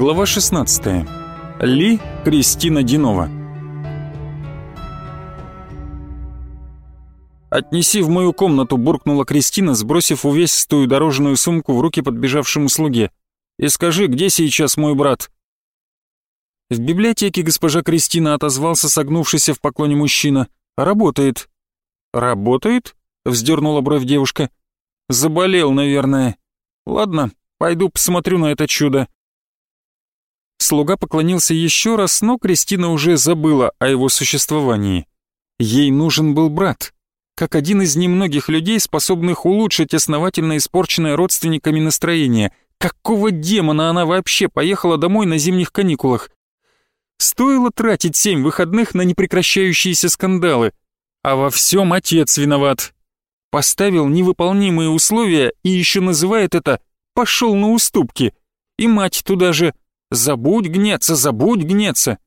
Глава 16. Ли Кристина Динова. «Отнеси в мою комнату», — буркнула Кристина, сбросив увесистую дорожную сумку в руки подбежавшему слуге. «И скажи, где сейчас мой брат?» В библиотеке госпожа Кристина отозвался согнувшийся в поклоне мужчина. «Работает». «Работает?» — вздернула бровь девушка. «Заболел, наверное. Ладно, пойду посмотрю на это чудо». Слуга поклонился еще раз, но Кристина уже забыла о его существовании. Ей нужен был брат, как один из немногих людей, способных улучшить основательно испорченное родственниками настроение. Какого демона она вообще поехала домой на зимних каникулах? Стоило тратить семь выходных на непрекращающиеся скандалы. А во всем отец виноват. Поставил невыполнимые условия и еще называет это «пошел на уступки». И мать туда же «забудь гнеться, забудь гнеться».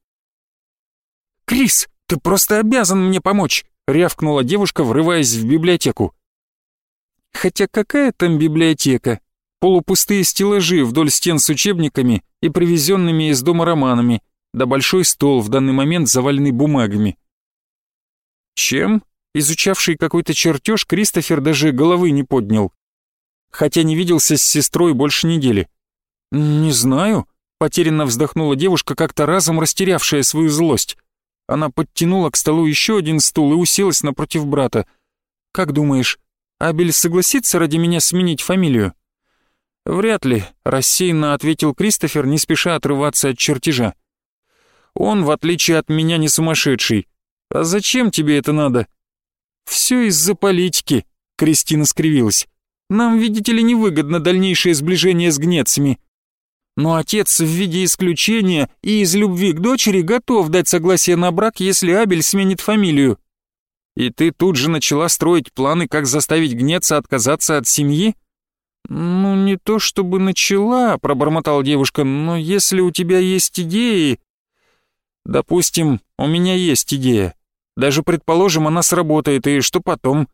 «Крис, ты просто обязан мне помочь», — рявкнула девушка, врываясь в библиотеку. Хотя какая там библиотека? Полупустые стеллажи вдоль стен с учебниками и привезенными из дома романами — да большой стол, в данный момент заваленный бумагами. Чем? Изучавший какой-то чертеж, Кристофер даже головы не поднял. Хотя не виделся с сестрой больше недели. «Не знаю», — потерянно вздохнула девушка, как-то разом растерявшая свою злость. Она подтянула к столу еще один стул и уселась напротив брата. «Как думаешь, Абель согласится ради меня сменить фамилию?» «Вряд ли», — рассеянно ответил Кристофер, не спеша отрываться от чертежа. Он, в отличие от меня, не сумасшедший. А зачем тебе это надо? Все из-за политики, Кристина скривилась. Нам, видите ли, невыгодно дальнейшее сближение с гнецами. Но отец в виде исключения и из любви к дочери готов дать согласие на брак, если Абель сменит фамилию. И ты тут же начала строить планы, как заставить гнеца отказаться от семьи? Ну, не то чтобы начала, пробормотала девушка, но если у тебя есть идеи... Допустим, у меня есть идея. Даже предположим, она сработает, и что потом?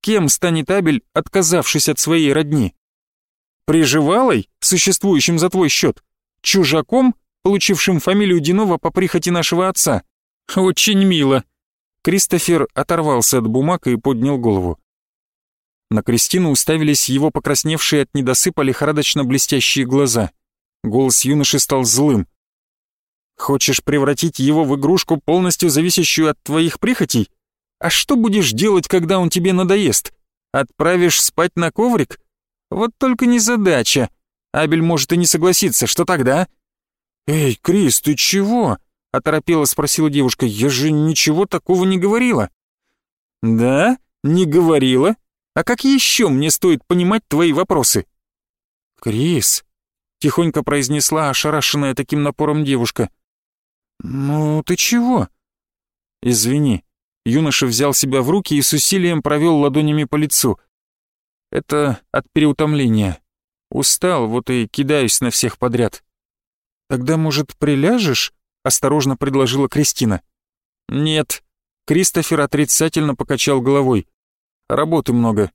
Кем станет Абель, отказавшись от своей родни? Приживалой, существующим за твой счет? Чужаком, получившим фамилию Динова по прихоти нашего отца? Очень мило. Кристофер оторвался от бумаг и поднял голову. На Кристину уставились его покрасневшие от недосыпа лихорадочно блестящие глаза. Голос юноши стал злым. Хочешь превратить его в игрушку, полностью зависящую от твоих прихотей? А что будешь делать, когда он тебе надоест? Отправишь спать на коврик? Вот только не задача. Абель может и не согласиться, что тогда? «Эй, Крис, ты чего?» — оторопела спросила девушка. «Я же ничего такого не говорила». «Да? Не говорила? А как еще мне стоит понимать твои вопросы?» «Крис», — тихонько произнесла ошарашенная таким напором девушка, — «Ну, ты чего?» «Извини». Юноша взял себя в руки и с усилием провел ладонями по лицу. «Это от переутомления. Устал, вот и кидаюсь на всех подряд». «Тогда, может, приляжешь?» — осторожно предложила Кристина. «Нет». Кристофер отрицательно покачал головой. «Работы много».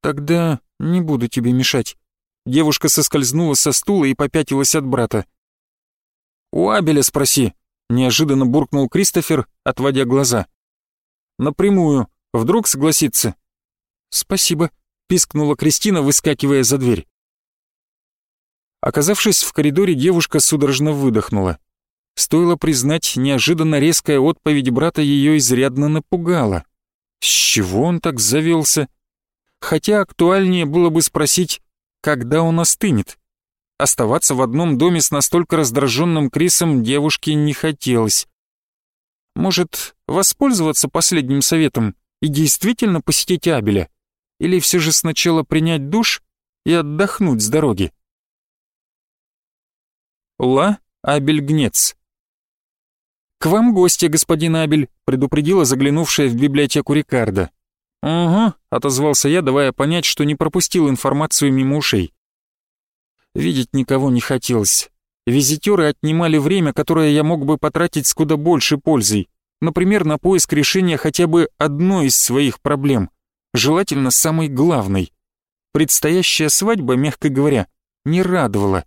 «Тогда не буду тебе мешать». Девушка соскользнула со стула и попятилась от брата. «У Абеля спроси», — неожиданно буркнул Кристофер, отводя глаза. «Напрямую. Вдруг согласится?» «Спасибо», — пискнула Кристина, выскакивая за дверь. Оказавшись в коридоре, девушка судорожно выдохнула. Стоило признать, неожиданно резкая отповедь брата ее изрядно напугала. С чего он так завелся? Хотя актуальнее было бы спросить, когда он остынет. Оставаться в одном доме с настолько раздраженным Крисом девушке не хотелось. Может, воспользоваться последним советом и действительно посетить Абеля? Или все же сначала принять душ и отдохнуть с дороги? Ла Абель Гнец «К вам гости, господин Абель», — предупредила заглянувшая в библиотеку Рикардо. «Угу», — отозвался я, давая понять, что не пропустил информацию мимо ушей. Видеть никого не хотелось. Визитеры отнимали время, которое я мог бы потратить с куда большей пользой. Например, на поиск решения хотя бы одной из своих проблем. Желательно самой главной. Предстоящая свадьба, мягко говоря, не радовала.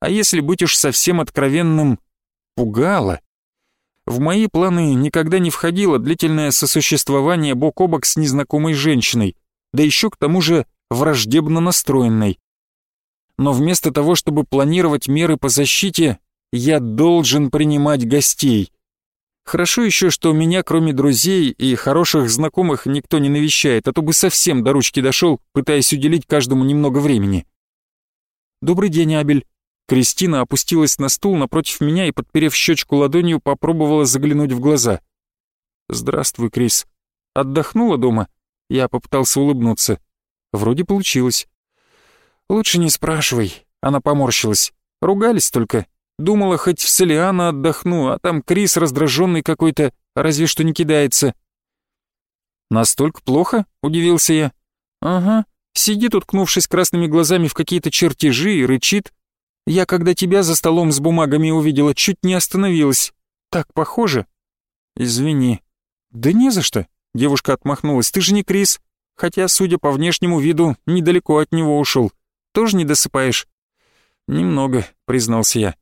а если быть уж совсем откровенным, пугало. В мои планы никогда не входило длительное сосуществование бок о бок с незнакомой женщиной, да еще к тому же враждебно настроенной. Но вместо того, чтобы планировать меры по защите, я должен принимать гостей. Хорошо еще, что меня, кроме друзей и хороших знакомых, никто не навещает, а то бы совсем до ручки дошел, пытаясь уделить каждому немного времени. «Добрый день, Абель». Кристина опустилась на стул напротив меня и, подперев щечку ладонью, попробовала заглянуть в глаза. «Здравствуй, Крис. Отдохнула дома?» Я попытался улыбнуться. Вроде получилось. «Лучше не спрашивай», — она поморщилась. «Ругались только. Думала, хоть в Селиана отдохну, а там Крис раздраженный какой-то, разве что не кидается». «Настолько плохо?» — удивился я. «Ага, сидит, уткнувшись красными глазами в какие-то чертежи и рычит. Я, когда тебя за столом с бумагами увидела, чуть не остановилась. Так похоже?» «Извини». «Да не за что», — девушка отмахнулась. «Ты же не Крис, хотя, судя по внешнему виду, недалеко от него ушел. Тоже не досыпаешь?» «Немного», — признался я.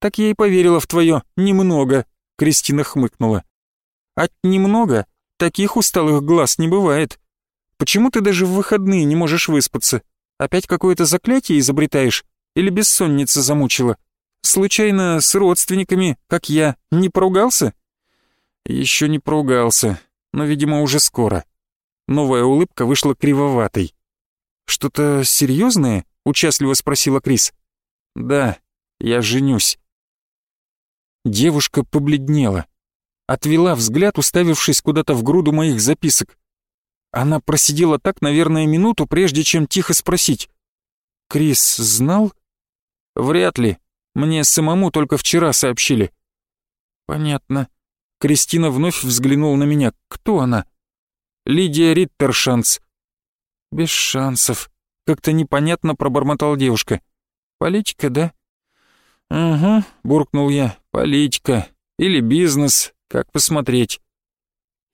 «Так я и поверила в твое «немного», — Кристина хмыкнула. «От немного таких усталых глаз не бывает. Почему ты даже в выходные не можешь выспаться? Опять какое-то заклятие изобретаешь? Или бессонница замучила? Случайно с родственниками, как я, не поругался?» «Еще не поругался, но, видимо, уже скоро». Новая улыбка вышла кривоватой. «Что-то серьезное?» — участливо спросила Крис. «Да, я женюсь». Девушка побледнела. Отвела взгляд, уставившись куда-то в груду моих записок. Она просидела так, наверное, минуту, прежде чем тихо спросить. «Крис знал?» «Вряд ли. Мне самому только вчера сообщили». «Понятно». Кристина вновь взглянула на меня. «Кто она?» «Лидия Риттершанс». «Без шансов», — как-то непонятно пробормотала девушка. «Политика, да?» «Угу», — буркнул я, — «политика. Или бизнес, как посмотреть».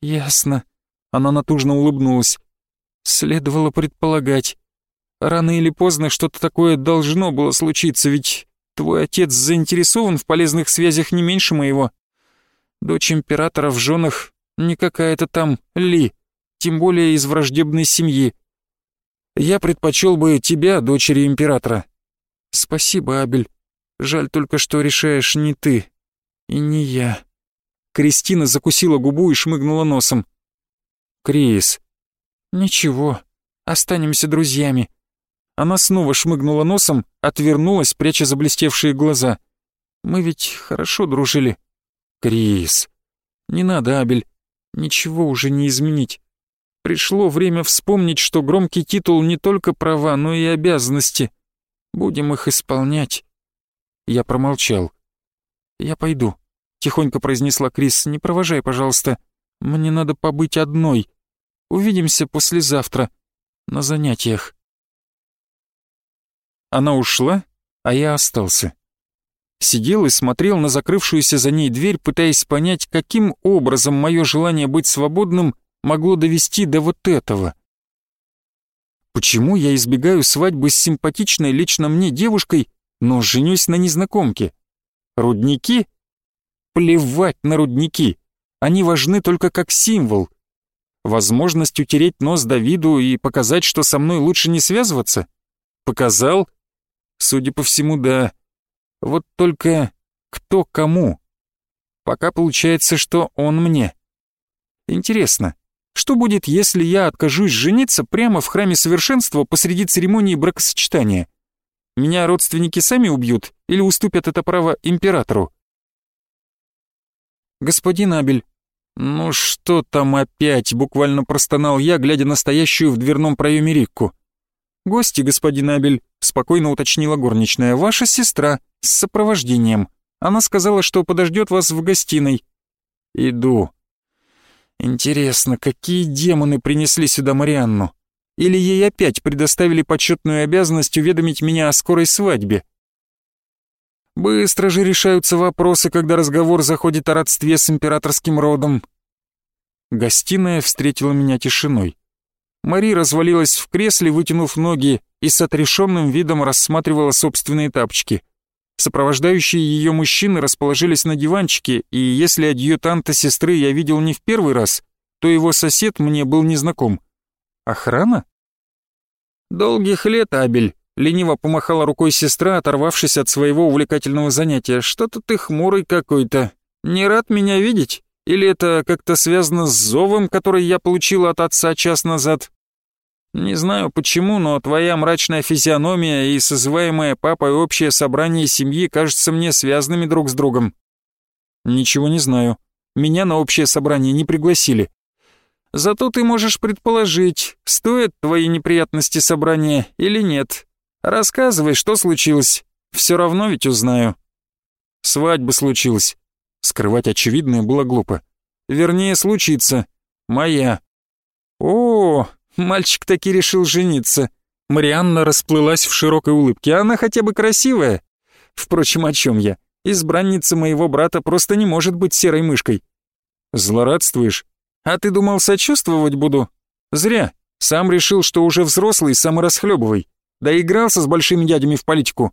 «Ясно», — она натужно улыбнулась. «Следовало предполагать. Рано или поздно что-то такое должно было случиться, ведь твой отец заинтересован в полезных связях не меньше моего. Дочь императора в женах не какая-то там Ли, тем более из враждебной семьи. Я предпочел бы тебя, дочери императора». «Спасибо, Абель. Жаль только, что решаешь не ты и не я». Кристина закусила губу и шмыгнула носом. «Крис». «Ничего, останемся друзьями». Она снова шмыгнула носом, отвернулась, пряча заблестевшие глаза. «Мы ведь хорошо дружили». «Крис». «Не надо, Абель. Ничего уже не изменить. Пришло время вспомнить, что громкий титул не только права, но и обязанности. Будем их исполнять». Я промолчал. «Я пойду», — тихонько произнесла Крис. «Не провожай, пожалуйста. Мне надо побыть одной. Увидимся послезавтра. На занятиях». Она ушла, а я остался. Сидел и смотрел на закрывшуюся за ней дверь, пытаясь понять, каким образом мое желание быть свободным могло довести до вот этого. Почему я избегаю свадьбы с симпатичной лично мне девушкой, но женюсь на незнакомке. Рудники? Плевать на рудники. Они важны только как символ. Возможность утереть нос Давиду и показать, что со мной лучше не связываться? Показал? Судя по всему, да. Вот только кто кому? Пока получается, что он мне. Интересно, что будет, если я откажусь жениться прямо в храме совершенства посреди церемонии бракосочетания? Меня родственники сами убьют или уступят это право императору? Господин Абель, ну что там опять, буквально простонал я, глядя на стоящую в дверном проеме Рикку. Гости, господин Абель, спокойно уточнила горничная, ваша сестра с сопровождением. Она сказала, что подождет вас в гостиной. Иду. Интересно, какие демоны принесли сюда Марианну? Или ей опять предоставили почетную обязанность уведомить меня о скорой свадьбе? Быстро же решаются вопросы, когда разговор заходит о родстве с императорским родом. Гостиная встретила меня тишиной. Мари развалилась в кресле, вытянув ноги, и с отрешенным видом рассматривала собственные тапочки. Сопровождающие ее мужчины расположились на диванчике, и если адъютанта сестры я видел не в первый раз, то его сосед мне был незнаком. Охрана? «Долгих лет, Абель», — лениво помахала рукой сестра, оторвавшись от своего увлекательного занятия. «Что-то ты хмурый какой-то. Не рад меня видеть? Или это как-то связано с зовом, который я получила от отца час назад?» Не знаю почему, но твоя мрачная физиономия и созываемое папой общее собрание семьи кажутся мне связанными друг с другом. Ничего не знаю. Меня на общее собрание не пригласили. Зато ты можешь предположить, стоят твои неприятности собрания или нет. Рассказывай, что случилось. Все равно ведь узнаю. Свадьба случилась. Скрывать очевидное было глупо. Вернее, случится. Моя. О, Мальчик таки решил жениться. Марианна расплылась в широкой улыбке. Она хотя бы красивая. Впрочем, о чем я? Избранница моего брата просто не может быть серой мышкой. Злорадствуешь? А ты думал, сочувствовать буду? Зря. Сам решил, что уже взрослый, сам и. Да игрался с большими дядями в политику.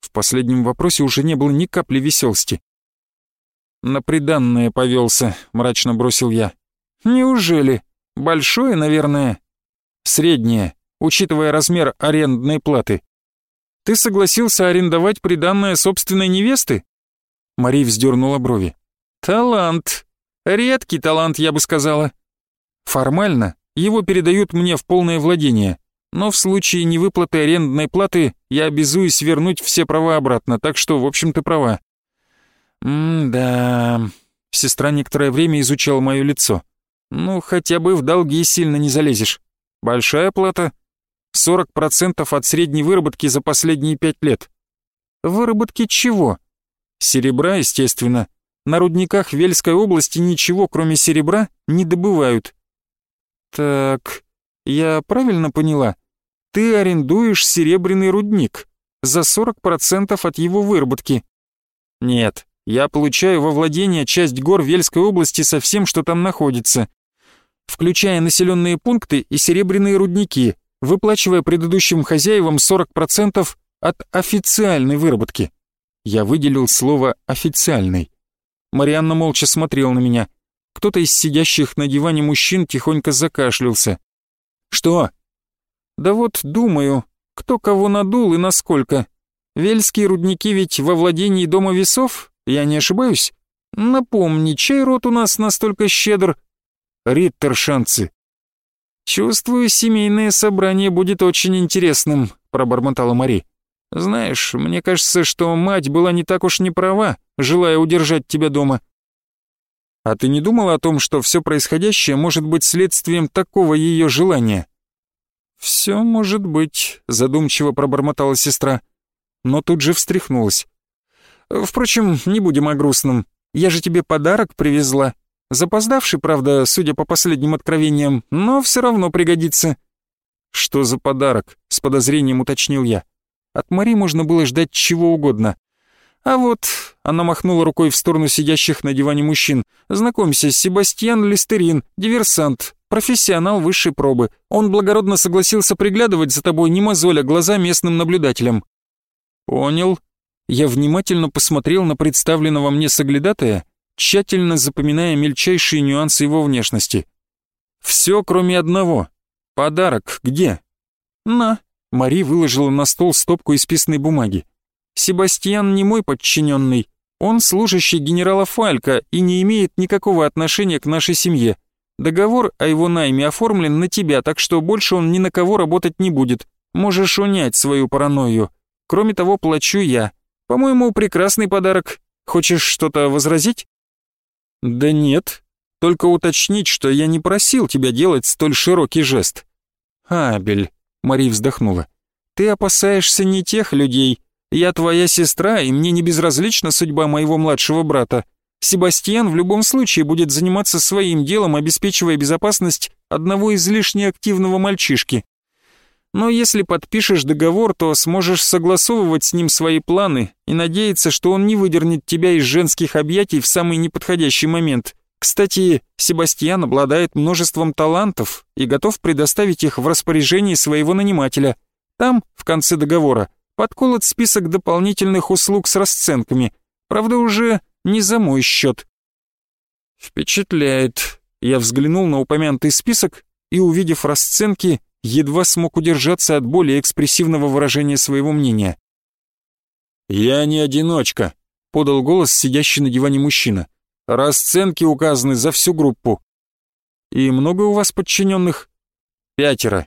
В последнем вопросе уже не было ни капли веселости. «На приданное повелся», — мрачно бросил я. «Неужели? Большое, наверное?» Среднее, учитывая размер арендной платы. Ты согласился арендовать приданное собственной невесты? Мари вздернула брови. Талант. Редкий талант, я бы сказала. Формально его передают мне в полное владение, но в случае невыплаты арендной платы я обязуюсь вернуть все права обратно, так что, в общем, ты права. М-да... Сестра некоторое время изучала мое лицо. Ну, хотя бы в долги сильно не залезешь. Большая плата? 40% от средней выработки за последние пять лет. Выработки чего? Серебра, естественно. На рудниках Вельской области ничего, кроме серебра, не добывают. Так, я правильно поняла? Ты арендуешь серебряный рудник за 40% от его выработки. Нет, я получаю во владение часть гор Вельской области со всем, что там находится включая населенные пункты и серебряные рудники, выплачивая предыдущим хозяевам 40% от официальной выработки. Я выделил слово «официальный». Марианна молча смотрел на меня. Кто-то из сидящих на диване мужчин тихонько закашлялся. «Что?» «Да вот думаю, кто кого надул и насколько. Вельские рудники ведь во владении Дома весов, я не ошибаюсь? Напомни, чей род у нас настолько щедр, риттершанцы. «Чувствую, семейное собрание будет очень интересным», — пробормотала Мари. «Знаешь, мне кажется, что мать была не так уж не права, желая удержать тебя дома». «А ты не думала о том, что все происходящее может быть следствием такого ее желания?» «Все может быть», — задумчиво пробормотала сестра, но тут же встряхнулась. «Впрочем, не будем о грустном. Я же тебе подарок привезла. Запоздавший, правда, судя по последним откровениям, но все равно пригодится. «Что за подарок?» — с подозрением уточнил я. От Мари можно было ждать чего угодно. А вот, она махнула рукой в сторону сидящих на диване мужчин. «Знакомься, Себастьян Листерин, диверсант, профессионал высшей пробы. Он благородно согласился приглядывать за тобой, не мозоля глаза местным наблюдателям». «Понял». Я внимательно посмотрел на представленного мне соглядатая тщательно запоминая мельчайшие нюансы его внешности. «Все, кроме одного. Подарок где?» «На». Мари выложила на стол стопку исписанной бумаги. «Себастьян не мой подчиненный. Он служащий генерала Фалька и не имеет никакого отношения к нашей семье. Договор о его найме оформлен на тебя, так что больше он ни на кого работать не будет. Можешь унять свою паранойю. Кроме того, плачу я. По-моему, прекрасный подарок. Хочешь что-то возразить?» «Да нет, только уточнить, что я не просил тебя делать столь широкий жест». «Абель», — Мари вздохнула, — «ты опасаешься не тех людей. Я твоя сестра, и мне не безразлична судьба моего младшего брата. Себастьян в любом случае будет заниматься своим делом, обеспечивая безопасность одного излишне активного мальчишки. Но если подпишешь договор, то сможешь согласовывать с ним свои планы и надеяться, что он не выдернет тебя из женских объятий в самый неподходящий момент. Кстати, Себастьян обладает множеством талантов и готов предоставить их в распоряжении своего нанимателя. Там, в конце договора, подколот список дополнительных услуг с расценками, правда уже не за мой счет. Впечатляет. Я взглянул на упомянутый список и, увидев расценки, едва смог удержаться от более экспрессивного выражения своего мнения. «Я не одиночка», — подал голос сидящий на диване мужчина. «Расценки указаны за всю группу». «И много у вас подчиненных?» «Пятеро».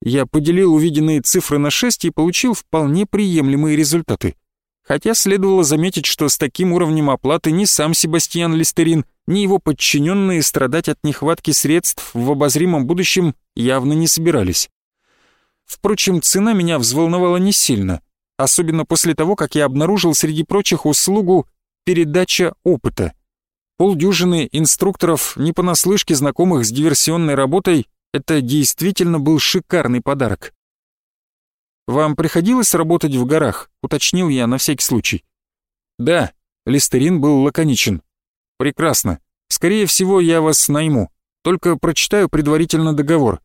Я поделил увиденные цифры на шесть и получил вполне приемлемые результаты. Хотя следовало заметить, что с таким уровнем оплаты ни сам Себастьян Листерин, ни его подчиненные страдать от нехватки средств в обозримом будущем явно не собирались. Впрочем, цена меня взволновала не сильно, особенно после того, как я обнаружил среди прочих услугу передача опыта. Полдюжины инструкторов, не понаслышке знакомых с диверсионной работой, это действительно был шикарный подарок. «Вам приходилось работать в горах?» — уточнил я на всякий случай. «Да», — Листерин был лаконичен. «Прекрасно. Скорее всего, я вас найму. Только прочитаю предварительно договор».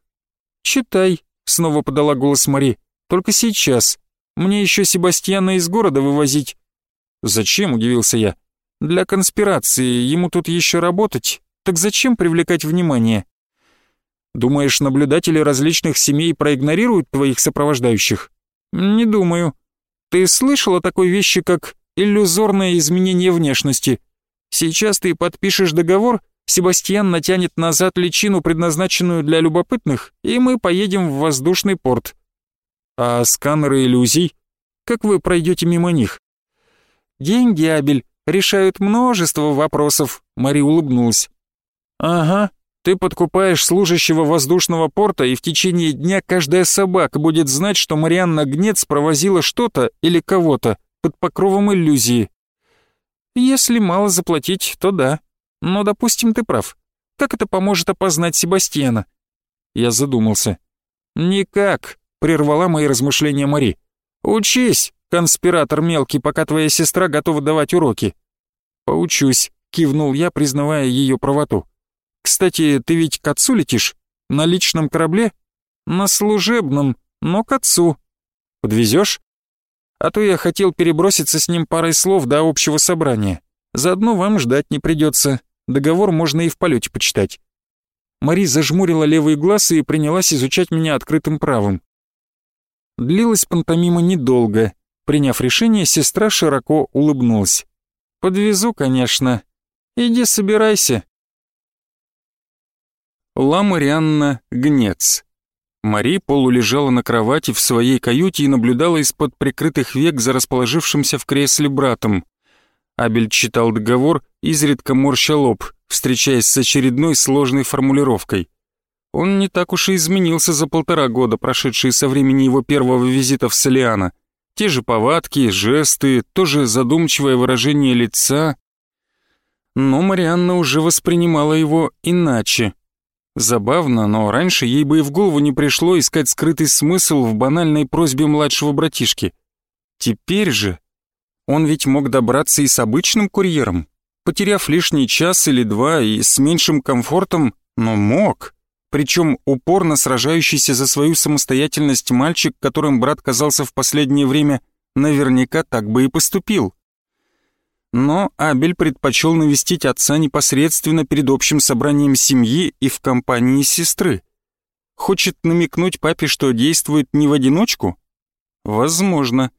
«Читай», — снова подала голос Мари. «Только сейчас. Мне еще Себастьяна из города вывозить». «Зачем?» — удивился я. «Для конспирации. Ему тут еще работать. Так зачем привлекать внимание?» «Думаешь, наблюдатели различных семей проигнорируют твоих сопровождающих?» «Не думаю. Ты слышал о такой вещи, как иллюзорное изменение внешности? Сейчас ты подпишешь договор, Себастьян натянет назад личину, предназначенную для любопытных, и мы поедем в воздушный порт. А сканеры иллюзий? Как вы пройдете мимо них?» «Деньги, Абель, решают множество вопросов», — Мари улыбнулась. «Ага, ты подкупаешь служащего воздушного порта, и в течение дня каждая собака будет знать, что Марианна Гнец провозила что-то или кого-то под покровом иллюзии. Если мало заплатить, то да. Но, допустим, ты прав. Как это поможет опознать Себастьяна? Я задумался. Никак, прервала мои размышления Мари. Учись, конспиратор мелкий, пока твоя сестра готова давать уроки. Поучусь, кивнул я, признавая ее правоту. Кстати, ты ведь к отцу летишь? На личном корабле? На служебном, но к отцу. Подвезешь? А то я хотел переброситься с ним парой слов до общего собрания. Заодно вам ждать не придется. Договор можно и в полете почитать. Мари зажмурила левый глаз и принялась изучать меня открытым правым. Длилась пантомима недолго. Приняв решение, сестра широко улыбнулась. «Подвезу, конечно. Иди собирайся, Ла Марианна Гнец. Мари полулежала на кровати в своей каюте и наблюдала из-под прикрытых век за расположившимся в кресле братом. Абель читал договор, изредка морща лоб, встречаясь с очередной сложной формулировкой. Он не так уж и изменился за полтора года, прошедшие со времени его первого визита в Солиана. Те же повадки, жесты, то же задумчивое выражение лица. Но Марианна уже воспринимала его иначе. Забавно, но раньше ей бы и в голову не пришло искать скрытый смысл в банальной просьбе младшего братишки. Теперь же он ведь мог добраться и с обычным курьером, потеряв лишний час или два и с меньшим комфортом, но мог. Причем упорно сражающийся за свою самостоятельность мальчик, которым брат казался в последнее время, наверняка так бы и поступил. Но Абель предпочел навестить отца непосредственно перед общим собранием семьи и в компании сестры. Хочет намекнуть папе, что действует не в одиночку? Возможно.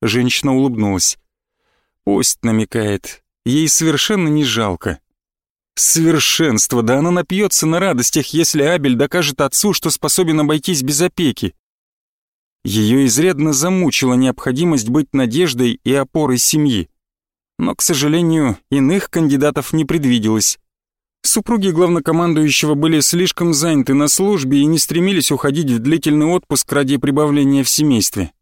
Женщина улыбнулась. Пусть намекает. Ей совершенно не жалко. Совершенство, да она напьется на радостях, если Абель докажет отцу, что способен обойтись без опеки. Ее изрядно замучила необходимость быть надеждой и опорой семьи но, к сожалению, иных кандидатов не предвиделось. Супруги главнокомандующего были слишком заняты на службе и не стремились уходить в длительный отпуск ради прибавления в семействе.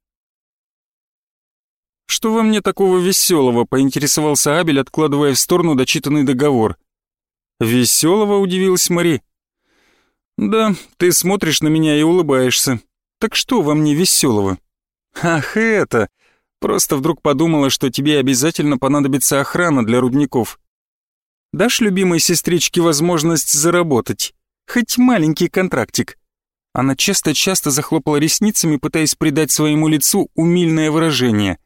«Что во мне такого веселого?» — поинтересовался Абель, откладывая в сторону дочитанный договор. «Веселого?» — удивилась Мари. «Да, ты смотришь на меня и улыбаешься. Так что во мне веселого?» «Ах, это!» Просто вдруг подумала, что тебе обязательно понадобится охрана для рудников. Дашь любимой сестричке возможность заработать? Хоть маленький контрактик. Она часто-часто захлопала ресницами, пытаясь придать своему лицу умильное выражение.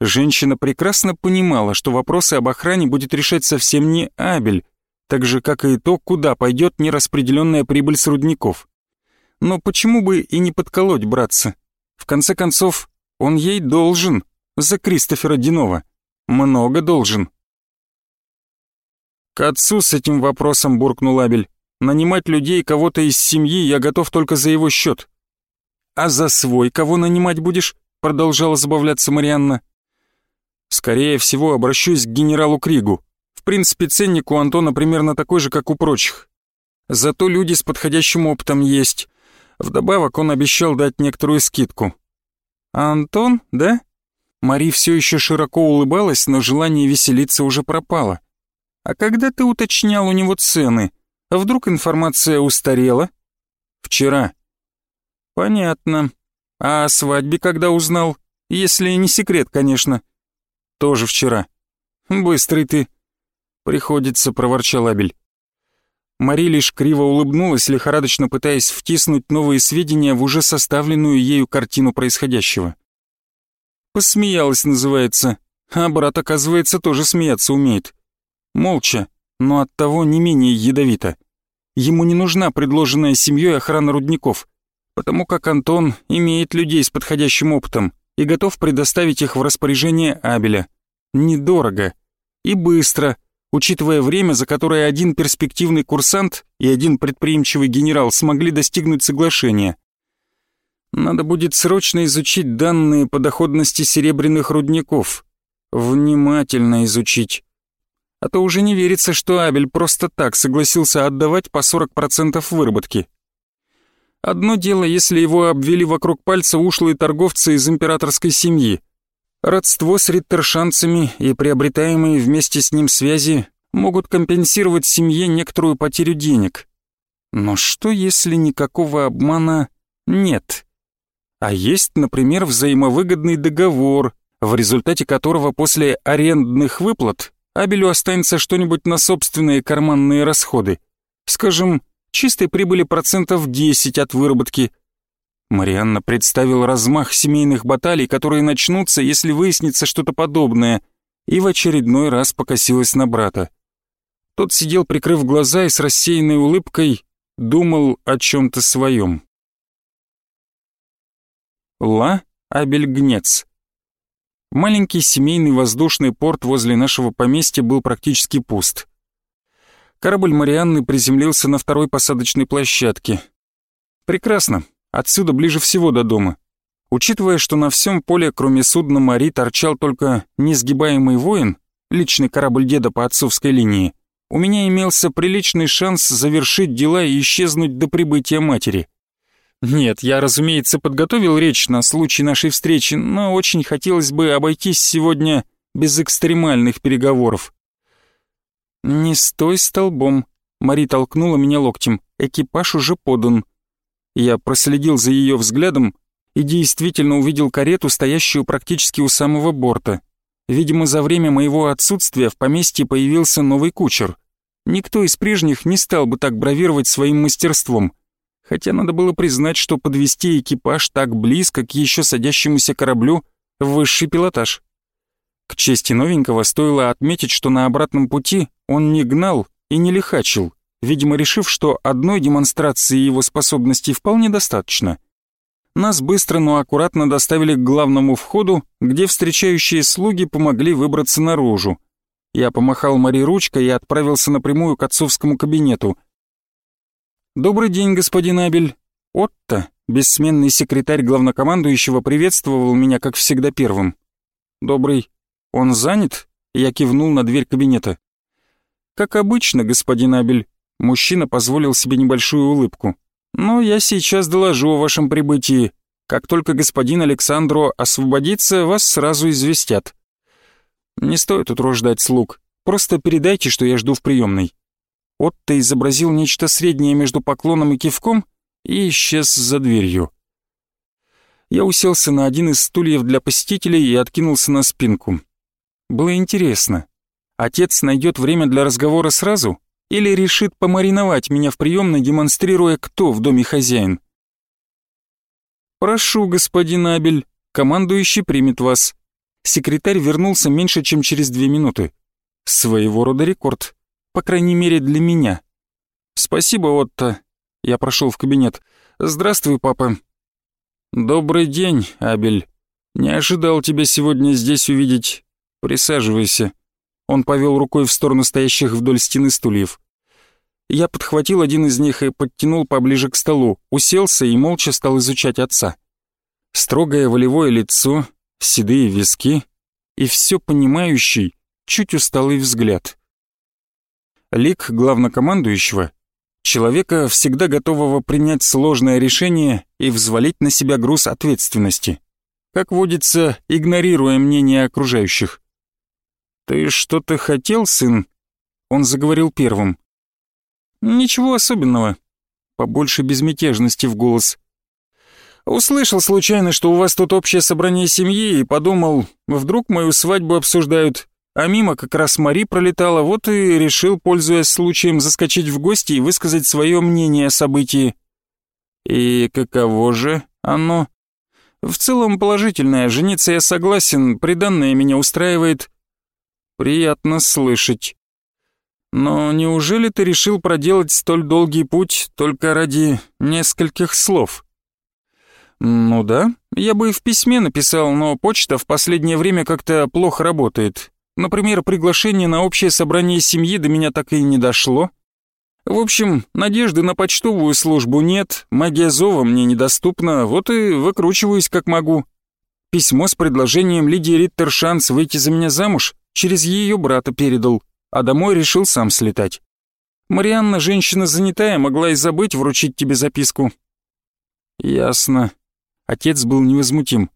Женщина прекрасно понимала, что вопросы об охране будет решать совсем не Абель, так же, как и то, куда пойдет нераспределенная прибыль с рудников. Но почему бы и не подколоть братца? В конце концов, он ей должен за Кристофера Динова. Много должен. «К отцу с этим вопросом», — буркнул Абель. «Нанимать людей кого-то из семьи я готов только за его счет». «А за свой кого нанимать будешь?» — продолжала забавляться Марианна. «Скорее всего, обращусь к генералу Кригу. В принципе, ценник у Антона примерно такой же, как у прочих. Зато люди с подходящим опытом есть. Вдобавок он обещал дать некоторую скидку». «А Антон, да?» Мари все еще широко улыбалась, но желание веселиться уже пропало. А когда ты уточнял у него цены? А вдруг информация устарела? Вчера. Понятно. А о свадьбе когда узнал? Если не секрет, конечно. Тоже вчера. Быстрый ты. Приходится, проворчал Абель. Мари лишь криво улыбнулась, лихорадочно пытаясь втиснуть новые сведения в уже составленную ею картину происходящего. Посмеялась, называется. А брат, оказывается, тоже смеяться умеет. Молча, но оттого не менее ядовито. Ему не нужна предложенная семьей охрана рудников, потому как Антон имеет людей с подходящим опытом и готов предоставить их в распоряжение Абеля. Недорого и быстро, учитывая время, за которое один перспективный курсант и один предприимчивый генерал смогли достигнуть соглашения. Надо будет срочно изучить данные по доходности серебряных рудников. Внимательно изучить а то уже не верится, что Абель просто так согласился отдавать по 40% выработки. Одно дело, если его обвели вокруг пальца ушлые торговцы из императорской семьи. Родство с риттершанцами и приобретаемые вместе с ним связи могут компенсировать семье некоторую потерю денег. Но что, если никакого обмана нет? А есть, например, взаимовыгодный договор, в результате которого после арендных выплат Абелю останется что-нибудь на собственные карманные расходы. Скажем, чистой прибыли процентов 10 от выработки. Марианна представил размах семейных баталий, которые начнутся, если выяснится что-то подобное, и в очередной раз покосилась на брата. Тот сидел, прикрыв глаза и с рассеянной улыбкой думал о чем-то своем. Ла Абельгнец Маленький семейный воздушный порт возле нашего поместья был практически пуст. Корабль Марианны приземлился на второй посадочной площадке. Прекрасно, отсюда ближе всего до дома. Учитывая, что на всем поле, кроме судна Мари, торчал только несгибаемый воин, личный корабль деда по отцовской линии, у меня имелся приличный шанс завершить дела и исчезнуть до прибытия матери. Нет, я, разумеется, подготовил речь на случай нашей встречи, но очень хотелось бы обойтись сегодня без экстремальных переговоров. «Не стой столбом», — Мари толкнула меня локтем, «экипаж уже подан». Я проследил за ее взглядом и действительно увидел карету, стоящую практически у самого борта. Видимо, за время моего отсутствия в поместье появился новый кучер. Никто из прежних не стал бы так бравировать своим мастерством — хотя надо было признать, что подвести экипаж так близко к еще садящемуся кораблю — высший пилотаж. К чести новенького стоило отметить, что на обратном пути он не гнал и не лихачил, видимо, решив, что одной демонстрации его способностей вполне достаточно. Нас быстро, но аккуратно доставили к главному входу, где встречающие слуги помогли выбраться наружу. Я помахал Мари ручкой и отправился напрямую к отцовскому кабинету — «Добрый день, господин Абель. Отто, бессменный секретарь главнокомандующего, приветствовал меня, как всегда, первым. Добрый. Он занят?» Я кивнул на дверь кабинета. «Как обычно, господин Абель». Мужчина позволил себе небольшую улыбку. «Но я сейчас доложу о вашем прибытии. Как только господин Александро освободится, вас сразу известят». «Не стоит утруждать слуг. Просто передайте, что я жду в приемной». Отто изобразил нечто среднее между поклоном и кивком и исчез за дверью. Я уселся на один из стульев для посетителей и откинулся на спинку. Было интересно, отец найдет время для разговора сразу или решит помариновать меня в приемной, демонстрируя, кто в доме хозяин? «Прошу, господин Абель, командующий примет вас». Секретарь вернулся меньше, чем через две минуты. Своего рода рекорд, по крайней мере для меня. «Спасибо, Отто». Я прошел в кабинет. «Здравствуй, папа». «Добрый день, Абель. Не ожидал тебя сегодня здесь увидеть. Присаживайся». Он повел рукой в сторону стоящих вдоль стены стульев. Я подхватил один из них и подтянул поближе к столу, уселся и молча стал изучать отца. Строгое волевое лицо, седые виски и все понимающий, чуть усталый взгляд. Лик главнокомандующего, человека, всегда готового принять сложное решение и взвалить на себя груз ответственности. Как водится, игнорируя мнение окружающих. «Ты что-то хотел, сын?» Он заговорил первым. «Ничего особенного». Побольше безмятежности в голос. «Услышал случайно, что у вас тут общее собрание семьи, и подумал, вдруг мою свадьбу обсуждают, а мимо как раз Мари пролетала, вот и решил, пользуясь случаем, заскочить в гости и высказать свое мнение о событии». «И каково же оно?» «В целом положительное, жениться я согласен, приданное меня устраивает». «Приятно слышать». Но неужели ты решил проделать столь долгий путь только ради нескольких слов? Ну да, я бы и в письме написал, но почта в последнее время как-то плохо работает. Например, приглашение на общее собрание семьи до меня так и не дошло. В общем, надежды на почтовую службу нет, магия зова мне недоступна, вот и выкручиваюсь как могу. Письмо с предложением Лидии Риттер шанс выйти за меня замуж через ее брата передал а домой решил сам слетать. Марианна, женщина занятая, могла и забыть вручить тебе записку. Ясно. Отец был невозмутим.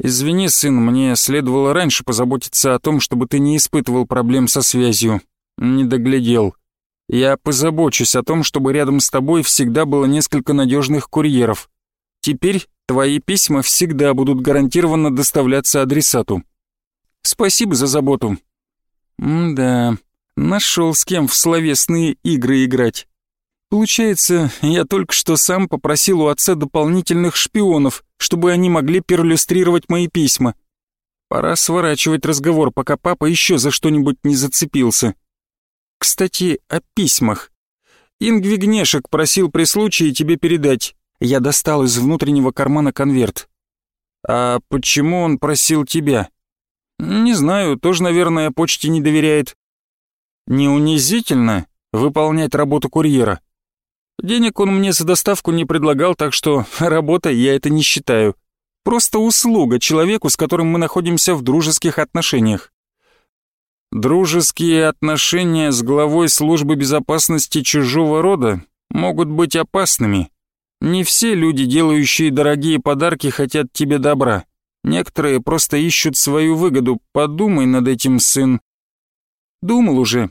Извини, сын, мне следовало раньше позаботиться о том, чтобы ты не испытывал проблем со связью. Не доглядел. Я позабочусь о том, чтобы рядом с тобой всегда было несколько надежных курьеров. Теперь твои письма всегда будут гарантированно доставляться адресату. Спасибо за заботу. М-да, нашел с кем в словесные игры играть. Получается, я только что сам попросил у отца дополнительных шпионов, чтобы они могли перлюстрировать мои письма. Пора сворачивать разговор, пока папа еще за что-нибудь не зацепился. Кстати, о письмах. Ингви Гнешек просил при случае тебе передать. Я достал из внутреннего кармана конверт. А почему он просил тебя? «Не знаю, тоже, наверное, почте не доверяет». «Не унизительно выполнять работу курьера?» «Денег он мне за доставку не предлагал, так что работа я это не считаю. Просто услуга человеку, с которым мы находимся в дружеских отношениях». «Дружеские отношения с главой службы безопасности чужого рода могут быть опасными. Не все люди, делающие дорогие подарки, хотят тебе добра. Некоторые просто ищут свою выгоду. Подумай над этим, сын. Думал уже.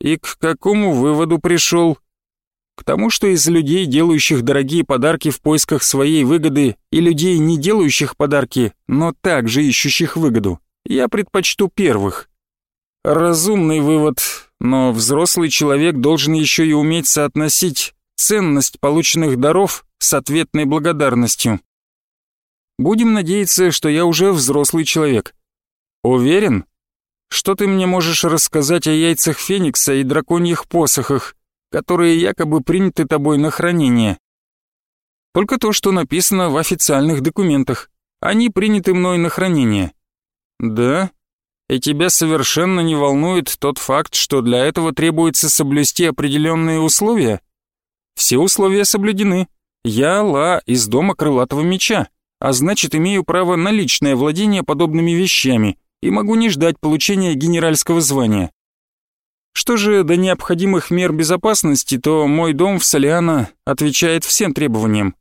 И к какому выводу пришел? К тому, что из людей, делающих дорогие подарки в поисках своей выгоды, и людей, не делающих подарки, но также ищущих выгоду, я предпочту первых. Разумный вывод, но взрослый человек должен еще и уметь соотносить ценность полученных даров с ответной благодарностью. Будем надеяться, что я уже взрослый человек. Уверен? Что ты мне можешь рассказать о яйцах Феникса и драконьих посохах, которые якобы приняты тобой на хранение? Только то, что написано в официальных документах. Они приняты мной на хранение. Да? И тебя совершенно не волнует тот факт, что для этого требуется соблюсти определенные условия? Все условия соблюдены. Я Ла из дома крылатого меча а значит имею право на личное владение подобными вещами и могу не ждать получения генеральского звания. Что же до необходимых мер безопасности, то мой дом в Солиано отвечает всем требованиям.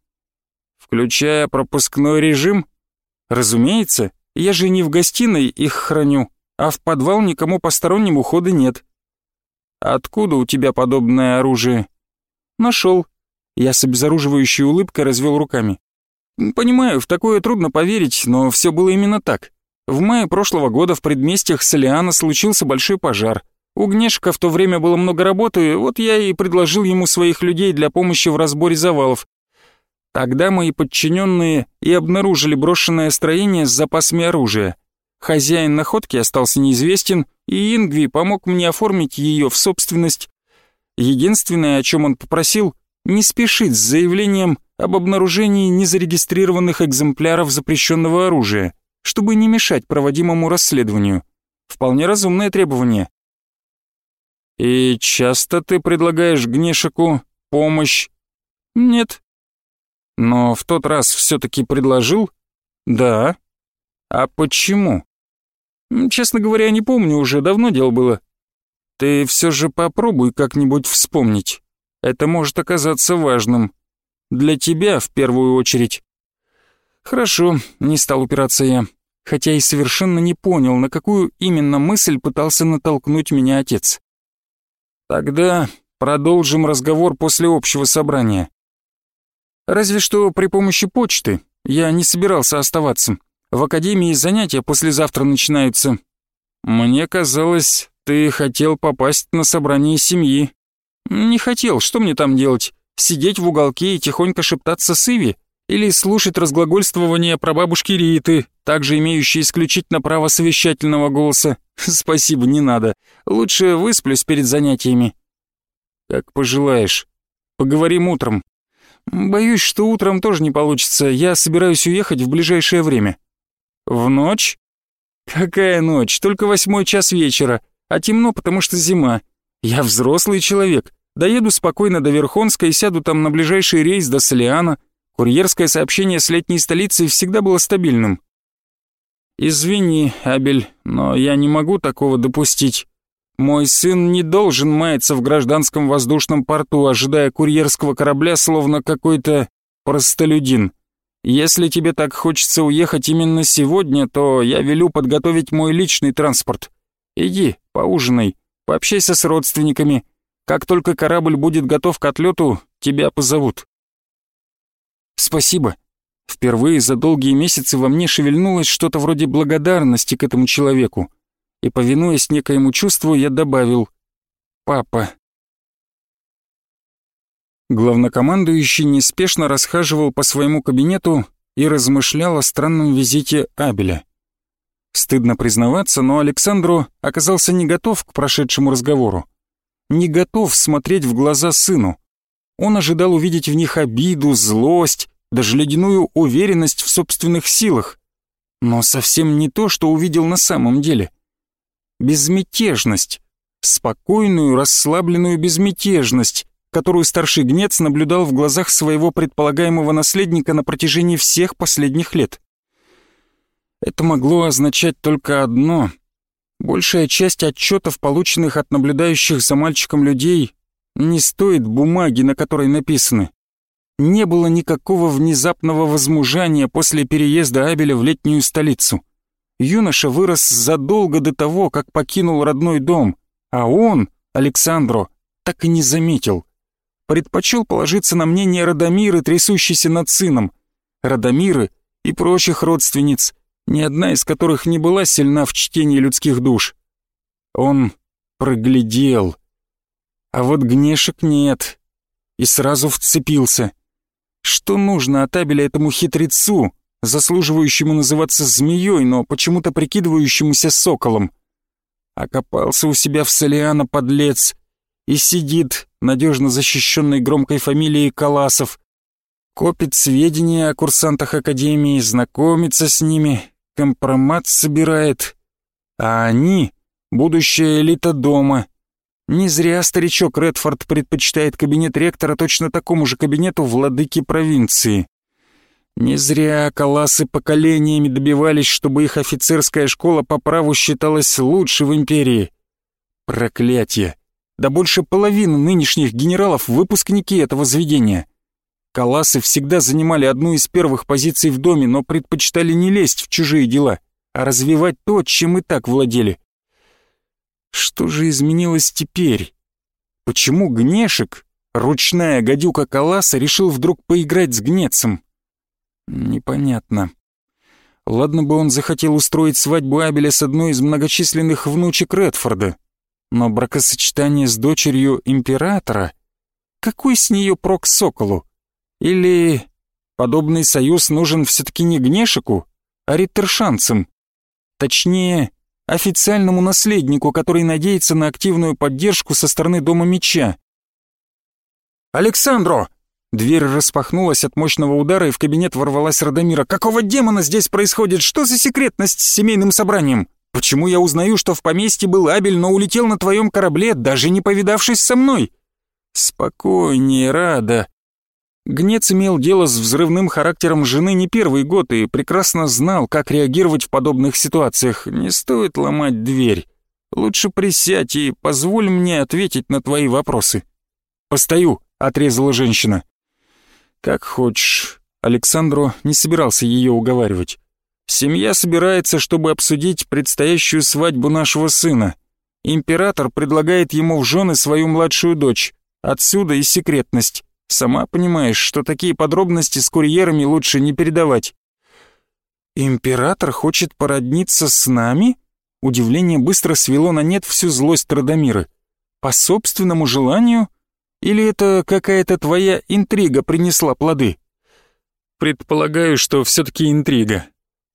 Включая пропускной режим? Разумеется, я же не в гостиной их храню, а в подвал никому постороннему хода нет. Откуда у тебя подобное оружие? Нашел. Я с обезоруживающей улыбкой развел руками. Понимаю, в такое трудно поверить, но все было именно так. В мае прошлого года в предместьях Солиана случился большой пожар. У Гнешка в то время было много работы, вот я и предложил ему своих людей для помощи в разборе завалов. Тогда мои подчиненные и обнаружили брошенное строение с запасами оружия. Хозяин находки остался неизвестен, и Ингви помог мне оформить ее в собственность. Единственное, о чем он попросил, не спешить с заявлением об обнаружении незарегистрированных экземпляров запрещенного оружия, чтобы не мешать проводимому расследованию. Вполне разумное требование. «И часто ты предлагаешь Гнешику помощь?» «Нет». «Но в тот раз все-таки предложил?» «Да». «А почему?» «Честно говоря, не помню, уже давно дело было». «Ты все же попробуй как-нибудь вспомнить. Это может оказаться важным. Для тебя в первую очередь». «Хорошо», — не стал упираться я, хотя и совершенно не понял, на какую именно мысль пытался натолкнуть меня отец. Тогда продолжим разговор после общего собрания. Разве что при помощи почты. Я не собирался оставаться. В академии занятия послезавтра начинаются. Мне казалось, ты хотел попасть на собрание семьи. Не хотел, что мне там делать? Сидеть в уголке и тихонько шептаться с Иви? Или слушать разглагольствование про бабушки Риты, также имеющие исключительно право совещательного голоса? Спасибо, не надо. Лучше высплюсь перед занятиями. Как пожелаешь. Поговорим утром. Боюсь, что утром тоже не получится. Я собираюсь уехать в ближайшее время. В ночь? Какая ночь? Только восьмой час вечера. А темно, потому что зима. Я взрослый человек. Доеду спокойно до Верхонска и сяду там на ближайший рейс до Солиана. Курьерское сообщение с летней столицей всегда было стабильным. «Извини, Абель, но я не могу такого допустить. Мой сын не должен маяться в гражданском воздушном порту, ожидая курьерского корабля, словно какой-то простолюдин. Если тебе так хочется уехать именно сегодня, то я велю подготовить мой личный транспорт. Иди, поужинай, пообщайся с родственниками. Как только корабль будет готов к отлету, тебя позовут». «Спасибо», Впервые за долгие месяцы во мне шевельнулось что-то вроде благодарности к этому человеку, и, повинуясь некоему чувству, я добавил «папа». Главнокомандующий неспешно расхаживал по своему кабинету и размышлял о странном визите Абеля. Стыдно признаваться, но Александру оказался не готов к прошедшему разговору. Не готов смотреть в глаза сыну. Он ожидал увидеть в них обиду, злость, даже ледяную уверенность в собственных силах. Но совсем не то, что увидел на самом деле. Безмятежность. Спокойную, расслабленную безмятежность, которую старший гнец наблюдал в глазах своего предполагаемого наследника на протяжении всех последних лет. Это могло означать только одно. Большая часть отчетов, полученных от наблюдающих за мальчиком людей, не стоит бумаги, на которой написаны не было никакого внезапного возмужания после переезда Абеля в летнюю столицу. Юноша вырос задолго до того, как покинул родной дом, а он, Александро, так и не заметил. Предпочел положиться на мнение Радомиры, трясущейся над сыном. Радомиры и прочих родственниц, ни одна из которых не была сильна в чтении людских душ. Он проглядел. А вот гнешек нет. И сразу вцепился — что нужно от Абеля этому хитрецу, заслуживающему называться змеей, но почему-то прикидывающемуся соколом? Окопался у себя в Солиана подлец и сидит, надежно защищенный громкой фамилией Каласов, копит сведения о курсантах Академии, знакомится с ними, компромат собирает. А они — будущая элита дома — не зря старичок Редфорд предпочитает кабинет ректора точно такому же кабинету владыки провинции. Не зря каласы поколениями добивались, чтобы их офицерская школа по праву считалась лучшей в империи. Проклятие! Да больше половины нынешних генералов — выпускники этого заведения. Каласы всегда занимали одну из первых позиций в доме, но предпочитали не лезть в чужие дела, а развивать то, чем и так владели. Что же изменилось теперь? Почему Гнешек, ручная гадюка Каласа, решил вдруг поиграть с Гнецем? Непонятно. Ладно бы он захотел устроить свадьбу Абеля с одной из многочисленных внучек Редфорда, но бракосочетание с дочерью императора? Какой с нее прок соколу? Или... Подобный союз нужен все-таки не Гнешику, а Риттершанцам. Точнее, официальному наследнику, который надеется на активную поддержку со стороны Дома Меча. «Александро!» Дверь распахнулась от мощного удара, и в кабинет ворвалась Радомира. «Какого демона здесь происходит? Что за секретность с семейным собранием? Почему я узнаю, что в поместье был Абель, но улетел на твоем корабле, даже не повидавшись со мной?» «Спокойнее, Рада». Гнец имел дело с взрывным характером жены не первый год и прекрасно знал, как реагировать в подобных ситуациях. Не стоит ломать дверь. Лучше присядь и позволь мне ответить на твои вопросы. «Постою», — отрезала женщина. «Как хочешь». Александру не собирался ее уговаривать. «Семья собирается, чтобы обсудить предстоящую свадьбу нашего сына. Император предлагает ему в жены свою младшую дочь. Отсюда и секретность. Сама понимаешь, что такие подробности с курьерами лучше не передавать». «Император хочет породниться с нами?» Удивление быстро свело на нет всю злость Радомиры. «По собственному желанию?» Или это какая-то твоя интрига принесла плоды? Предполагаю, что все-таки интрига.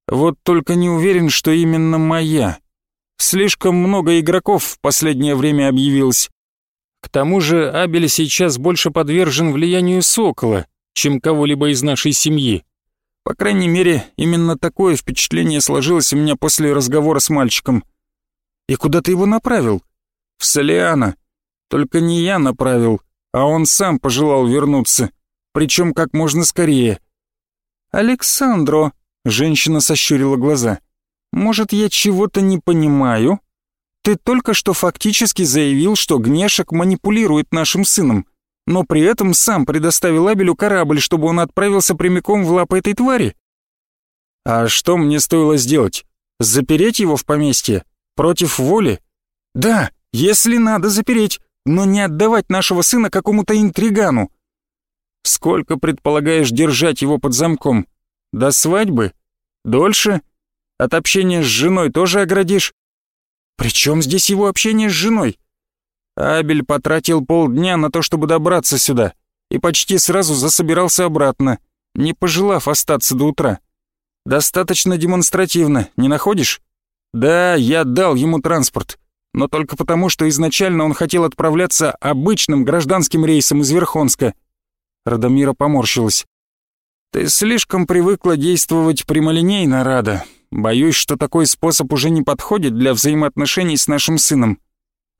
Вот только не уверен, что именно моя. Слишком много игроков в последнее время объявилось. К тому же Абель сейчас больше подвержен влиянию Сокола, чем кого-либо из нашей семьи. По крайней мере, именно такое впечатление сложилось у меня после разговора с мальчиком. И куда ты его направил? В Солиана. Только не я направил, а он сам пожелал вернуться, причем как можно скорее. «Александро», — женщина сощурила глаза, — «может, я чего-то не понимаю? Ты только что фактически заявил, что Гнешек манипулирует нашим сыном, но при этом сам предоставил Абелю корабль, чтобы он отправился прямиком в лапы этой твари. А что мне стоило сделать? Запереть его в поместье? Против воли? Да, если надо запереть но не отдавать нашего сына какому-то интригану. Сколько предполагаешь держать его под замком? До свадьбы? Дольше? От общения с женой тоже оградишь? При чем здесь его общение с женой? Абель потратил полдня на то, чтобы добраться сюда, и почти сразу засобирался обратно, не пожелав остаться до утра. Достаточно демонстративно, не находишь? Да, я дал ему транспорт но только потому, что изначально он хотел отправляться обычным гражданским рейсом из Верхонска. Радомира поморщилась. «Ты слишком привыкла действовать прямолинейно, Рада. Боюсь, что такой способ уже не подходит для взаимоотношений с нашим сыном.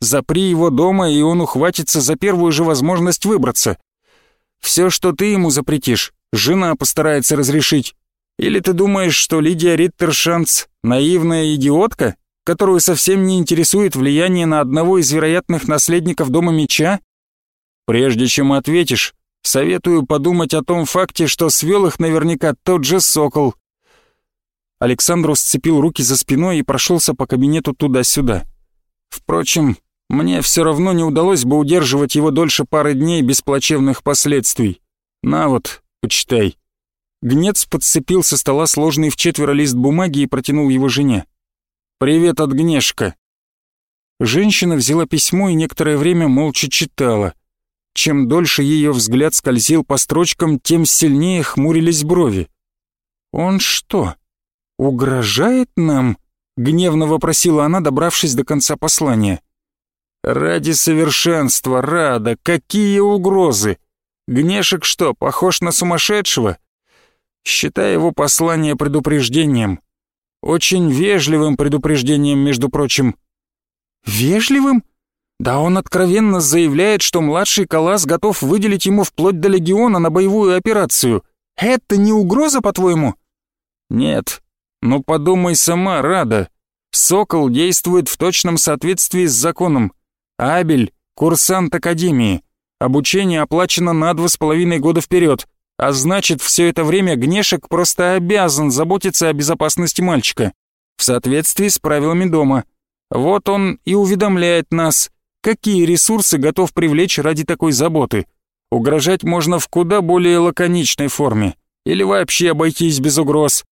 Запри его дома, и он ухватится за первую же возможность выбраться. Все, что ты ему запретишь, жена постарается разрешить. Или ты думаешь, что Лидия Риттершанц — наивная идиотка, которую совсем не интересует влияние на одного из вероятных наследников Дома Меча? Прежде чем ответишь, советую подумать о том факте, что свел их наверняка тот же Сокол. Александру сцепил руки за спиной и прошелся по кабинету туда-сюда. Впрочем, мне все равно не удалось бы удерживать его дольше пары дней без плачевных последствий. На вот, почитай. Гнец подцепил со стола сложный в четверо лист бумаги и протянул его жене. «Привет от Гнешка». Женщина взяла письмо и некоторое время молча читала. Чем дольше ее взгляд скользил по строчкам, тем сильнее хмурились брови. «Он что, угрожает нам?» — гневно вопросила она, добравшись до конца послания. «Ради совершенства, Рада, какие угрозы! Гнешек что, похож на сумасшедшего?» Считай его послание предупреждением. Очень вежливым предупреждением, между прочим. Вежливым? Да он откровенно заявляет, что младший Калас готов выделить ему вплоть до легиона на боевую операцию. Это не угроза, по-твоему? Нет. Ну подумай сама, Рада. Сокол действует в точном соответствии с законом. Абель — курсант Академии. Обучение оплачено на два с половиной года вперед. А значит, все это время Гнешек просто обязан заботиться о безопасности мальчика, в соответствии с правилами дома. Вот он и уведомляет нас, какие ресурсы готов привлечь ради такой заботы. Угрожать можно в куда более лаконичной форме, или вообще обойтись без угроз.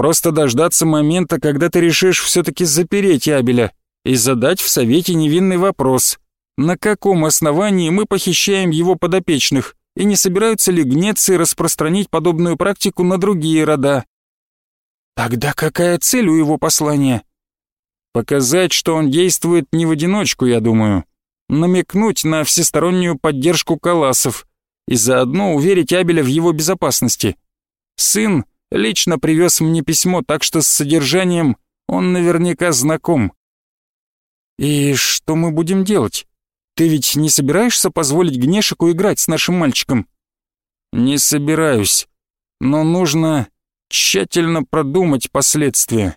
Просто дождаться момента, когда ты решишь все-таки запереть Абеля и задать в совете невинный вопрос. На каком основании мы похищаем его подопечных? и не собираются ли гнецы распространить подобную практику на другие рода. Тогда какая цель у его послания? Показать, что он действует не в одиночку, я думаю. Намекнуть на всестороннюю поддержку Каласов и заодно уверить Абеля в его безопасности. Сын лично привез мне письмо, так что с содержанием он наверняка знаком. И что мы будем делать? Ты ведь не собираешься позволить Гнешику играть с нашим мальчиком? Не собираюсь, но нужно тщательно продумать последствия.